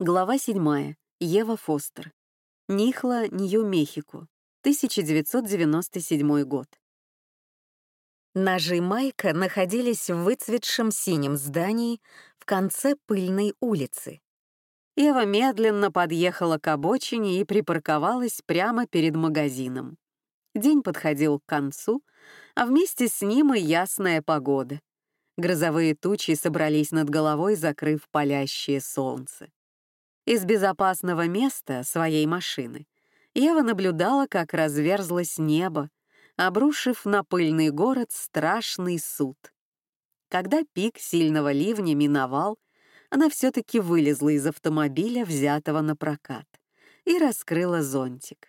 Глава 7. Ева Фостер. Нихла, Нью-Мехико. 1997 год. Ножи Майка находились в выцветшем синем здании в конце пыльной улицы. Ева медленно подъехала к обочине и припарковалась прямо перед магазином. День подходил к концу, а вместе с ним и ясная погода. Грозовые тучи собрались над головой, закрыв палящее солнце. Из безопасного места своей машины Ева наблюдала, как разверзлось небо, обрушив на пыльный город страшный суд. Когда пик сильного ливня миновал, она все-таки вылезла из автомобиля, взятого на прокат, и раскрыла зонтик.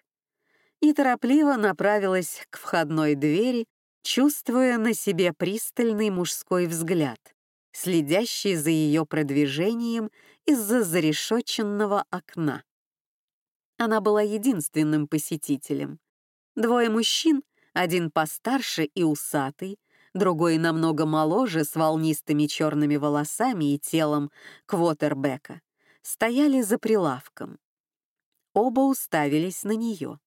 Неторопливо направилась к входной двери, чувствуя на себе пристальный мужской взгляд, следящий за ее продвижением из-за зарешоченного окна. Она была единственным посетителем. Двое мужчин, один постарше и усатый, другой намного моложе, с волнистыми черными волосами и телом квотербека, стояли за прилавком. Оба уставились на нее.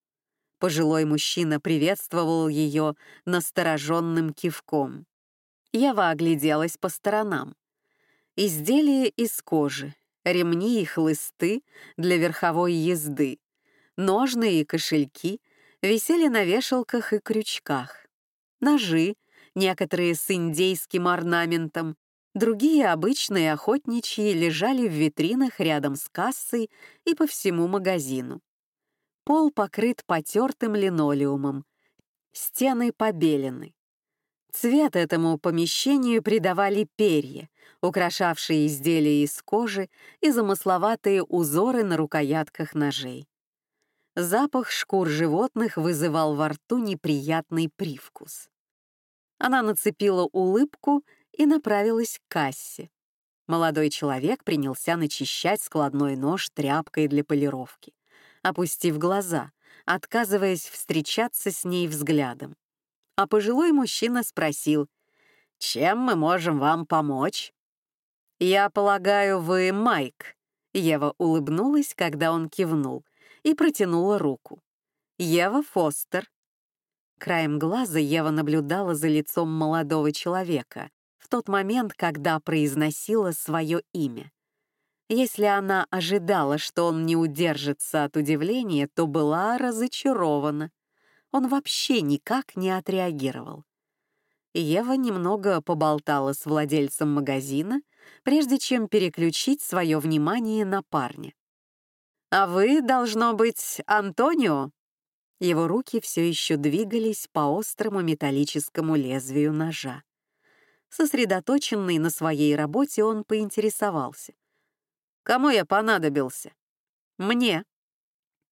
Пожилой мужчина приветствовал ее настороженным кивком. Ева огляделась по сторонам. Изделия из кожи, ремни и хлысты для верховой езды, ножны и кошельки висели на вешалках и крючках. Ножи, некоторые с индейским орнаментом, другие обычные охотничьи лежали в витринах рядом с кассой и по всему магазину. Пол покрыт потертым линолеумом, стены побелены. Цвет этому помещению придавали перья, украшавшие изделия из кожи и замысловатые узоры на рукоятках ножей. Запах шкур животных вызывал во рту неприятный привкус. Она нацепила улыбку и направилась к кассе. Молодой человек принялся начищать складной нож тряпкой для полировки, опустив глаза, отказываясь встречаться с ней взглядом а пожилой мужчина спросил, «Чем мы можем вам помочь?» «Я полагаю, вы Майк», — Ева улыбнулась, когда он кивнул, и протянула руку. «Ева Фостер». Краем глаза Ева наблюдала за лицом молодого человека в тот момент, когда произносила свое имя. Если она ожидала, что он не удержится от удивления, то была разочарована он вообще никак не отреагировал. Ева немного поболтала с владельцем магазина, прежде чем переключить свое внимание на парня. «А вы, должно быть, Антонио?» Его руки все еще двигались по острому металлическому лезвию ножа. Сосредоточенный на своей работе, он поинтересовался. «Кому я понадобился?» «Мне».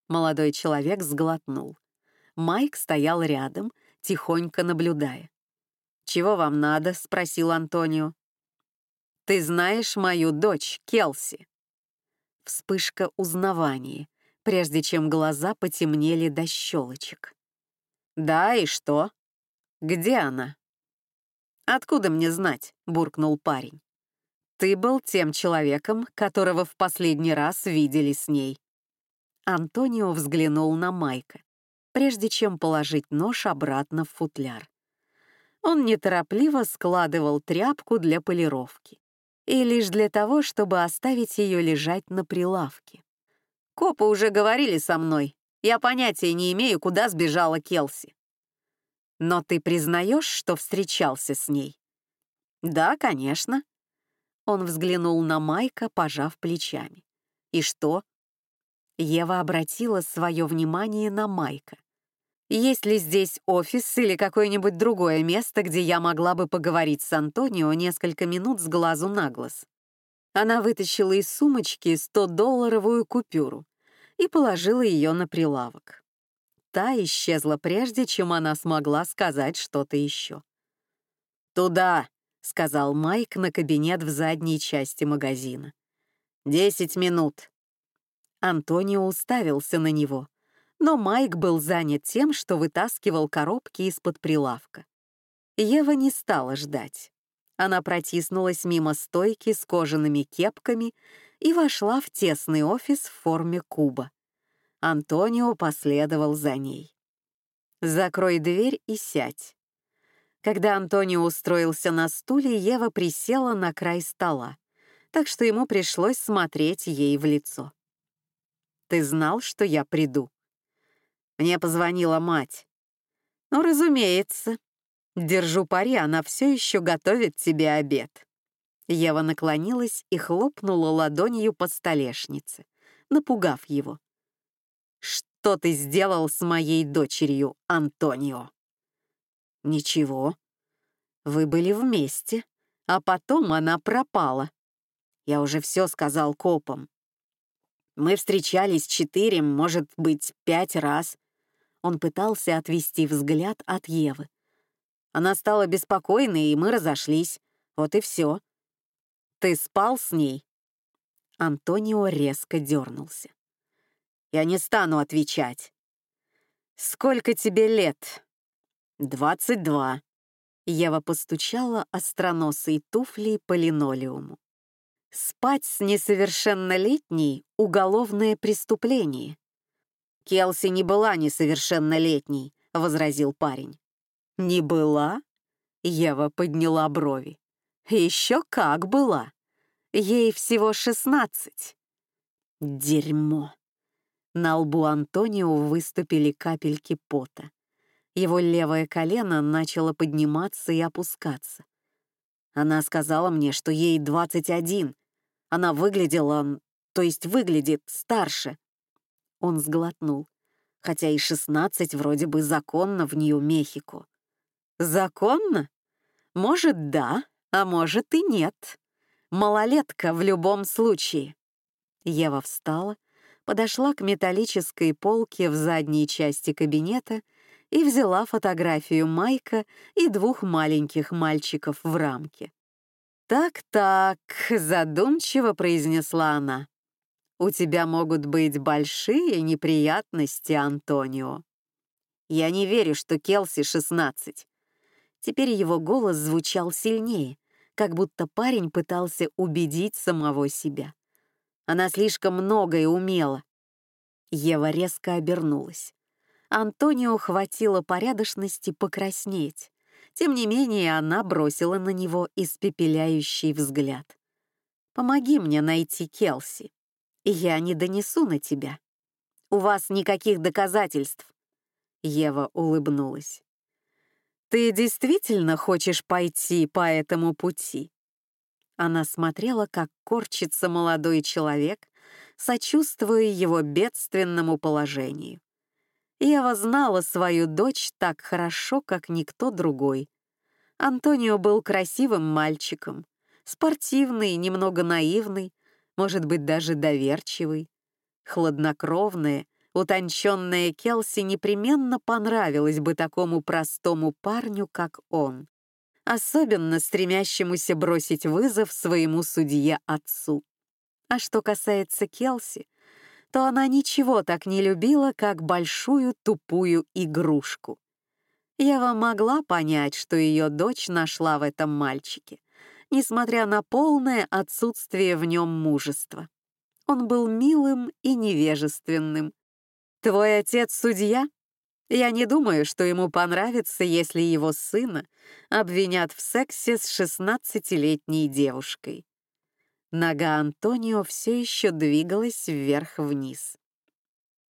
Молодой человек сглотнул. Майк стоял рядом, тихонько наблюдая. «Чего вам надо?» — спросил Антонио. «Ты знаешь мою дочь, Келси?» Вспышка узнавания, прежде чем глаза потемнели до щелочек. «Да, и что? Где она?» «Откуда мне знать?» — буркнул парень. «Ты был тем человеком, которого в последний раз видели с ней». Антонио взглянул на Майка прежде чем положить нож обратно в футляр. Он неторопливо складывал тряпку для полировки. И лишь для того, чтобы оставить ее лежать на прилавке. «Копы уже говорили со мной. Я понятия не имею, куда сбежала Келси». «Но ты признаешь, что встречался с ней?» «Да, конечно». Он взглянул на Майка, пожав плечами. «И что?» Ева обратила свое внимание на Майка. Есть ли здесь офис или какое-нибудь другое место, где я могла бы поговорить с Антонио несколько минут с глазу на глаз? Она вытащила из сумочки 100-долларовую купюру и положила ее на прилавок. Та исчезла прежде, чем она смогла сказать что-то еще. «Туда!» — сказал Майк на кабинет в задней части магазина. «Десять минут». Антонио уставился на него — но Майк был занят тем, что вытаскивал коробки из-под прилавка. Ева не стала ждать. Она протиснулась мимо стойки с кожаными кепками и вошла в тесный офис в форме куба. Антонио последовал за ней. «Закрой дверь и сядь». Когда Антонио устроился на стуле, Ева присела на край стола, так что ему пришлось смотреть ей в лицо. «Ты знал, что я приду?» Мне позвонила мать. «Ну, разумеется. Держу пари, она все еще готовит тебе обед». Ева наклонилась и хлопнула ладонью по столешнице, напугав его. «Что ты сделал с моей дочерью, Антонио?» «Ничего. Вы были вместе, а потом она пропала. Я уже все сказал копам. Мы встречались четыре, может быть, пять раз». Он пытался отвести взгляд от Евы. Она стала беспокойной, и мы разошлись. Вот и все. Ты спал с ней?» Антонио резко дернулся. «Я не стану отвечать». «Сколько тебе лет?» «Двадцать два». Ева постучала остроносой туфлей по линолеуму. «Спать с несовершеннолетней — уголовное преступление». «Келси не была несовершеннолетней», — возразил парень. «Не была?» — Ева подняла брови. Еще как была. Ей всего шестнадцать. Дерьмо. На лбу Антонио выступили капельки пота. Его левое колено начало подниматься и опускаться. Она сказала мне, что ей 21. Она выглядела, то есть выглядит старше. Он сглотнул, хотя и 16 вроде бы законно в Нью-Мехико. Законно? Может, да, а может и нет. Малолетка в любом случае. Ева встала, подошла к металлической полке в задней части кабинета и взяла фотографию Майка и двух маленьких мальчиков в рамке. «Так-так», — задумчиво произнесла она. «У тебя могут быть большие неприятности, Антонио». «Я не верю, что Келси 16. Теперь его голос звучал сильнее, как будто парень пытался убедить самого себя. Она слишком многое умела. Ева резко обернулась. Антонио хватило порядочности покраснеть. Тем не менее, она бросила на него испепеляющий взгляд. «Помоги мне найти Келси, я не донесу на тебя. У вас никаких доказательств». Ева улыбнулась. «Ты действительно хочешь пойти по этому пути?» Она смотрела, как корчится молодой человек, сочувствуя его бедственному положению. Ева знала свою дочь так хорошо, как никто другой. Антонио был красивым мальчиком, спортивный, немного наивный, может быть, даже доверчивый, хладнокровная, Утонченная Келси непременно понравилась бы такому простому парню, как он, особенно стремящемуся бросить вызов своему судье-отцу. А что касается Келси, то она ничего так не любила, как большую тупую игрушку. Ева могла понять, что ее дочь нашла в этом мальчике, несмотря на полное отсутствие в нем мужества. Он был милым и невежественным, Твой отец судья? Я не думаю, что ему понравится, если его сына обвинят в сексе с шестнадцатилетней девушкой. Нога Антонио все еще двигалась вверх-вниз.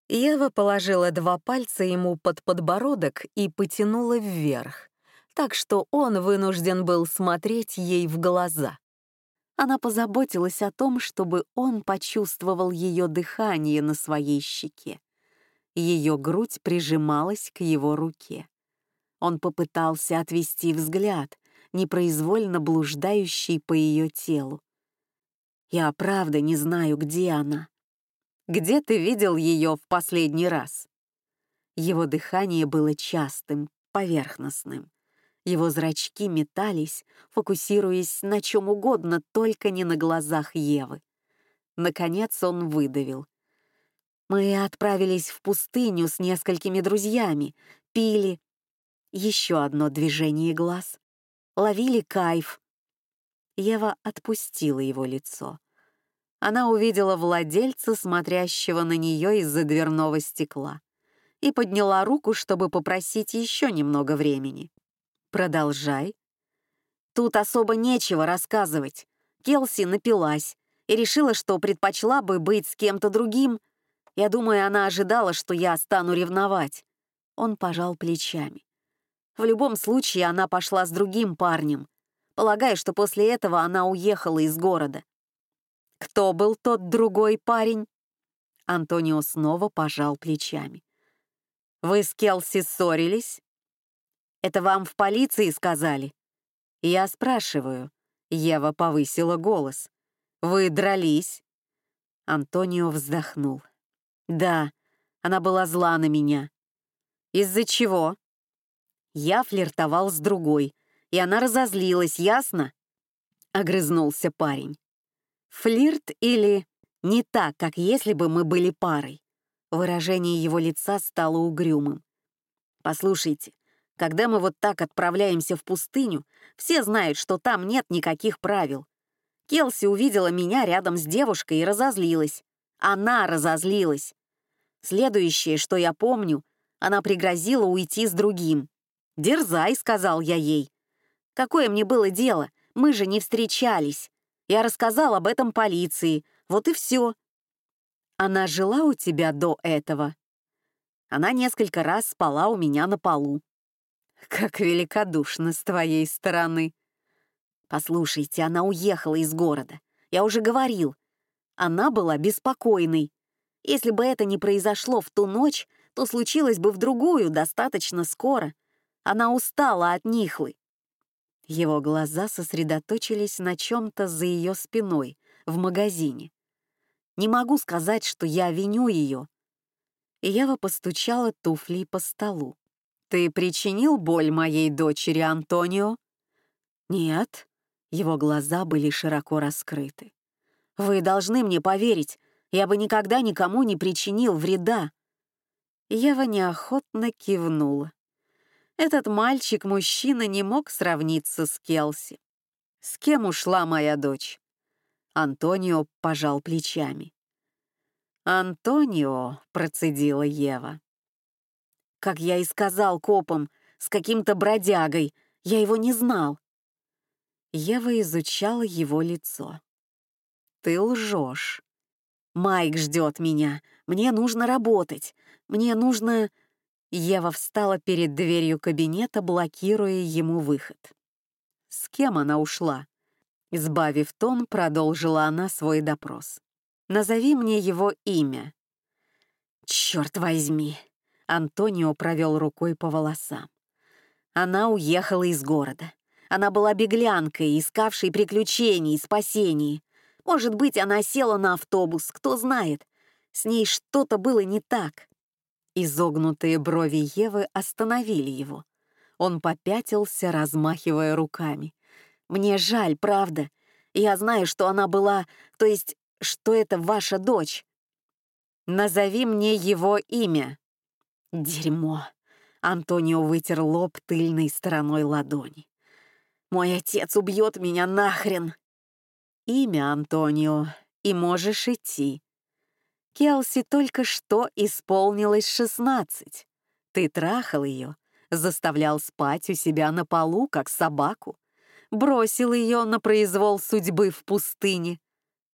Ева положила два пальца ему под подбородок и потянула вверх, так что он вынужден был смотреть ей в глаза. Она позаботилась о том, чтобы он почувствовал ее дыхание на своей щеке. Ее грудь прижималась к его руке. Он попытался отвести взгляд, непроизвольно блуждающий по ее телу. «Я правда не знаю, где она. Где ты видел ее в последний раз?» Его дыхание было частым, поверхностным. Его зрачки метались, фокусируясь на чем угодно, только не на глазах Евы. Наконец он выдавил. Мы отправились в пустыню с несколькими друзьями, пили. Еще одно движение глаз. Ловили кайф. Ева отпустила его лицо. она увидела владельца, смотрящего на нее из-за дверного стекла, и подняла руку, чтобы попросить еще немного времени. «Продолжай». «Тут особо нечего рассказывать. Келси напилась и решила, что предпочла бы быть с кем-то другим. Я думаю, она ожидала, что я стану ревновать». Он пожал плечами. В любом случае, она пошла с другим парнем. Полагаю, что после этого она уехала из города. Кто был тот другой парень? Антонио снова пожал плечами. Вы с Келси ссорились? Это вам в полиции сказали? Я спрашиваю. Ева повысила голос. Вы дрались? Антонио вздохнул. Да, она была зла на меня. Из-за чего? Я флиртовал с другой, и она разозлилась, ясно? Огрызнулся парень. Флирт или не так, как если бы мы были парой. Выражение его лица стало угрюмым. Послушайте, когда мы вот так отправляемся в пустыню, все знают, что там нет никаких правил. Келси увидела меня рядом с девушкой и разозлилась. Она разозлилась. Следующее, что я помню, она пригрозила уйти с другим. «Дерзай», — сказал я ей. «Какое мне было дело? Мы же не встречались. Я рассказал об этом полиции. Вот и все. Она жила у тебя до этого? Она несколько раз спала у меня на полу. Как великодушно с твоей стороны. Послушайте, она уехала из города. Я уже говорил. Она была беспокойной. Если бы это не произошло в ту ночь, то случилось бы в другую достаточно скоро. Она устала от Нихлы. Его глаза сосредоточились на чем-то за ее спиной, в магазине. Не могу сказать, что я виню ее. Ева постучала туфлей по столу. «Ты причинил боль моей дочери, Антонио?» «Нет». Его глаза были широко раскрыты. «Вы должны мне поверить, я бы никогда никому не причинил вреда». Ева неохотно кивнула. Этот мальчик-мужчина не мог сравниться с Келси. С кем ушла моя дочь? Антонио пожал плечами. «Антонио», — процедила Ева. «Как я и сказал копам, с каким-то бродягой, я его не знал». Ева изучала его лицо. «Ты лжешь. Майк ждет меня. Мне нужно работать. Мне нужно...» Ева встала перед дверью кабинета, блокируя ему выход. С кем она ушла? Избавив тон, продолжила она свой допрос. «Назови мне его имя». «Черт возьми!» — Антонио провел рукой по волосам. Она уехала из города. Она была беглянкой, искавшей приключений спасений. Может быть, она села на автобус, кто знает. С ней что-то было не так. Изогнутые брови Евы остановили его. Он попятился, размахивая руками. «Мне жаль, правда. Я знаю, что она была... То есть, что это ваша дочь. Назови мне его имя». «Дерьмо!» Антонио вытер лоб тыльной стороной ладони. «Мой отец убьет меня нахрен!» «Имя Антонио, и можешь идти», Келси только что исполнилось шестнадцать. Ты трахал ее, заставлял спать у себя на полу, как собаку, бросил ее на произвол судьбы в пустыне.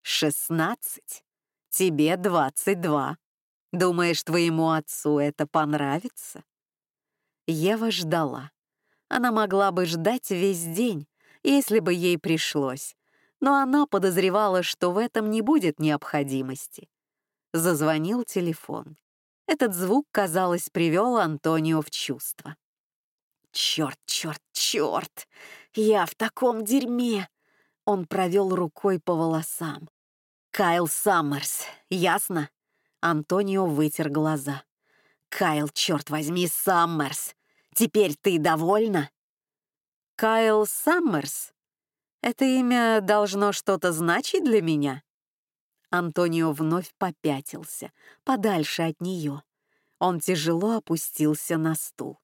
Шестнадцать. Тебе двадцать два. Думаешь, твоему отцу это понравится? Ева ждала. Она могла бы ждать весь день, если бы ей пришлось, но она подозревала, что в этом не будет необходимости. Зазвонил телефон. Этот звук, казалось, привел Антонио в чувство. «Черт, черт, черт! Я в таком дерьме!» Он провел рукой по волосам. «Кайл Саммерс, ясно?» Антонио вытер глаза. «Кайл, черт возьми, Саммерс! Теперь ты довольна?» «Кайл Саммерс? Это имя должно что-то значить для меня?» Антонио вновь попятился, подальше от нее. Он тяжело опустился на стул.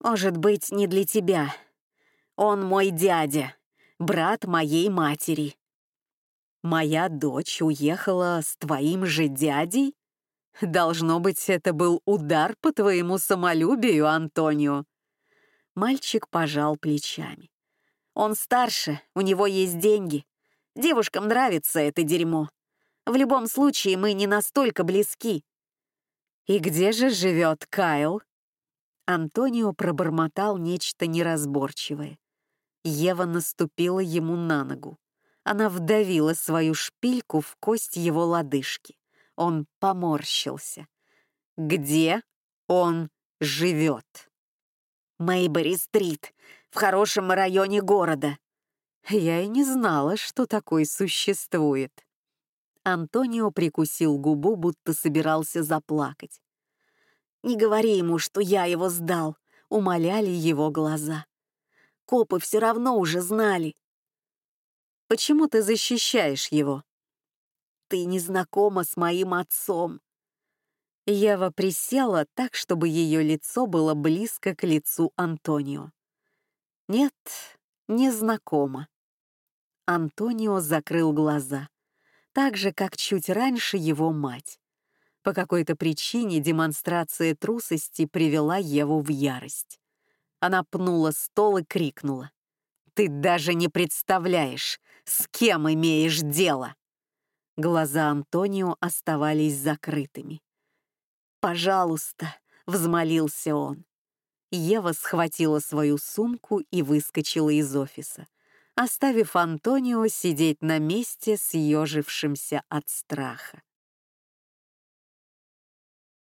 «Может быть, не для тебя. Он мой дядя, брат моей матери». Моя дочь уехала с твоим же дядей? Должно быть, это был удар по твоему самолюбию, Антонио. Мальчик пожал плечами. Он старше, у него есть деньги. Девушкам нравится это дерьмо. В любом случае, мы не настолько близки. И где же живет Кайл? Антонио пробормотал нечто неразборчивое. Ева наступила ему на ногу. Она вдавила свою шпильку в кость его лодыжки. Он поморщился. «Где он живет?» «Мейбери-стрит, в хорошем районе города». Я и не знала, что такой существует. Антонио прикусил губу, будто собирался заплакать. «Не говори ему, что я его сдал», — умоляли его глаза. «Копы все равно уже знали». «Почему ты защищаешь его?» «Ты не знакома с моим отцом». Ева присела так, чтобы ее лицо было близко к лицу Антонио. «Нет, не знакома». Антонио закрыл глаза, так же, как чуть раньше его мать. По какой-то причине демонстрация трусости привела Еву в ярость. Она пнула стол и крикнула. «Ты даже не представляешь, с кем имеешь дело!» Глаза Антонио оставались закрытыми. «Пожалуйста», — взмолился он. Ева схватила свою сумку и выскочила из офиса, оставив Антонио сидеть на месте, съежившимся от страха.